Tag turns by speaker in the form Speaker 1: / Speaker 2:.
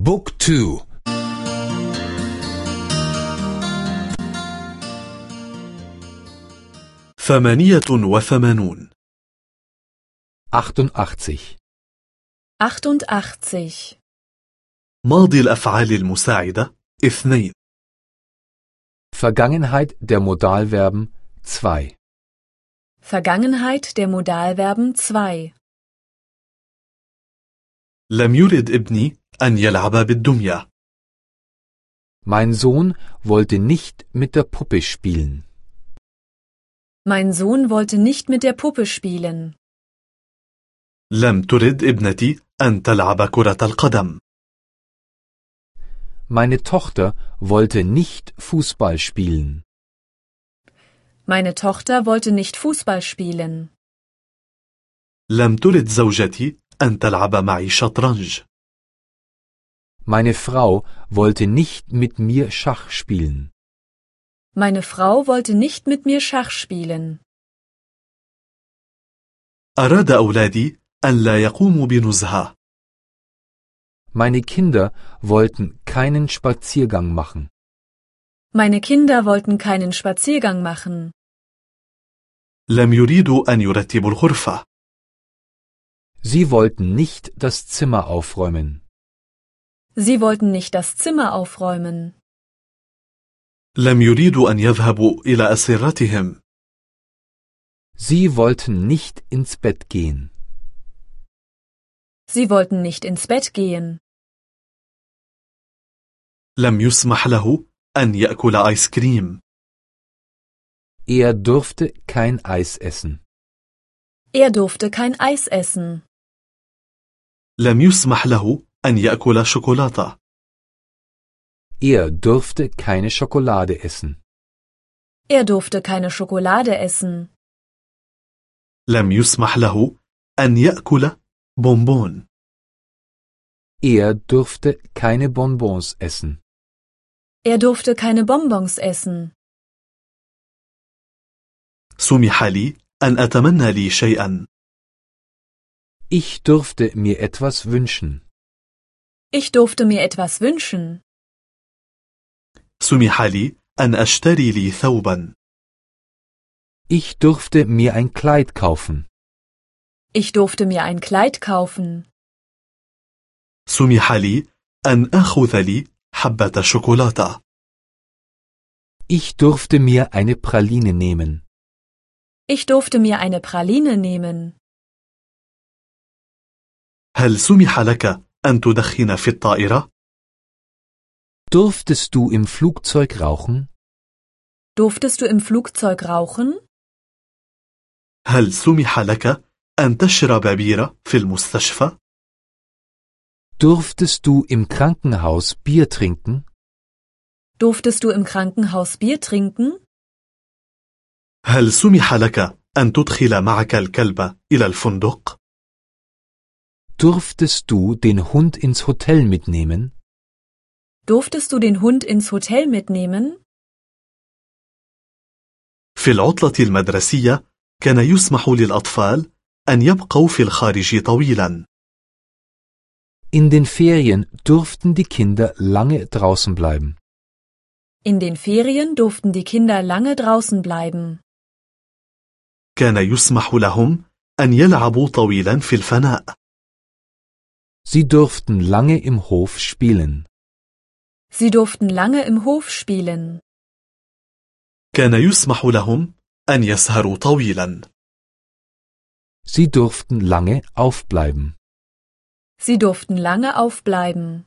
Speaker 1: بوك تو
Speaker 2: ثمانية وثمانون
Speaker 1: 88
Speaker 3: 88.
Speaker 2: ماضي الأفعال المساعدة اثنين
Speaker 1: Vergangenheit der Modalverben 2
Speaker 3: Vergangenheit der Modalverben 2.
Speaker 2: لم يرد ابني أن يلعب بالدمية
Speaker 1: Mein Sohn wollte nicht mit der Puppe spielen.
Speaker 3: Mein Sohn wollte nicht mit der Puppe spielen.
Speaker 2: لم ترد ابنتي أن تلعب كرة القدم
Speaker 1: Meine Tochter wollte nicht Fußball spielen.
Speaker 3: Meine Tochter wollte nicht Fußball spielen.
Speaker 2: لم ترد زوجتي أن تلعب معي شطرنج
Speaker 1: Meine Frau wollte nicht mit mir Schach spielen.
Speaker 3: Meine Frau wollte nicht mit mir Schach spielen.
Speaker 2: أراد أولادي أن لا يقوموا بنزهة
Speaker 1: Meine Kinder wollten keinen Spaziergang machen.
Speaker 3: Meine Kinder wollten keinen Spaziergang machen.
Speaker 2: لم يريدوا أن يرتبوا الغرفة
Speaker 1: Sie wollten nicht das Zimmer aufräumen.
Speaker 3: Sie wollten nicht das Zimmer aufräumen.
Speaker 2: لم يريدوا أن يذهبوا إلى أسرتهم
Speaker 1: Sie wollten nicht ins Bett gehen.
Speaker 3: Sie wollten nicht ins Bett gehen.
Speaker 2: لم يسمح له أن يأكل آيس كريم
Speaker 1: Er durfte kein Eis essen.
Speaker 3: Er durfte kein Eis essen.
Speaker 2: لم يسمح له أن يأكل شوكولاتة
Speaker 1: Er durfte keine Schokolade essen.
Speaker 3: Er durfte keine Schokolade essen.
Speaker 2: لم يسمح له أن يأكل بونبون
Speaker 1: Er durfte keine Bonbons essen.
Speaker 3: Er durfte keine Bonbons essen.
Speaker 2: سمح لي أن أتمنى لي شيئا
Speaker 1: Ich durfte mir etwas wünschen.
Speaker 3: Ich durfte mir etwas wünschen.
Speaker 2: سمح لي أن أشتري لي ثوبا
Speaker 1: Ich durfte mir ein Kleid kaufen.
Speaker 3: Ich durfte mir ein Kleid kaufen.
Speaker 2: سمح لي أن أخذ لي حبة شوكولاتة
Speaker 1: Ich durfte mir eine Praline nehmen.
Speaker 3: Ich durfte mir eine Praline nehmen.
Speaker 2: هل سمح لك أن تدخن في الطائرة؟
Speaker 1: Durftest du im Flugzeug rauchen?
Speaker 3: Durftest du im Flugzeug rauchen?
Speaker 2: هل سمح لك أن تشرب بيرة في المستشفى؟
Speaker 1: Durftest du im Krankenhaus Bier trinken?
Speaker 3: Durftest du im Krankenhaus Bier trinken?
Speaker 2: هل سمح لك أن تدخل معك الكلب إلى الفندق؟
Speaker 1: Durftest du den Hund ins Hotel mitnehmen?
Speaker 3: Durftest du den Hund ins Hotel mitnehmen?
Speaker 2: في العطلة المدرسية كان يسمح للأطفال أن يبقوا في الخارج طويلا
Speaker 1: In den Ferien durften die Kinder lange draußen bleiben.
Speaker 3: In den Ferien durften die Kinder lange draußen bleiben.
Speaker 2: كان يسمح لهم أن يلعبوا طويلا في الفناء
Speaker 1: Sie durften lange im Hof spielen.
Speaker 3: Sie durften lange im Hof spielen.
Speaker 2: كان يسمح لهم أن يسهروا طويلا
Speaker 1: Sie durften lange aufbleiben.
Speaker 3: Sie durften lange aufbleiben.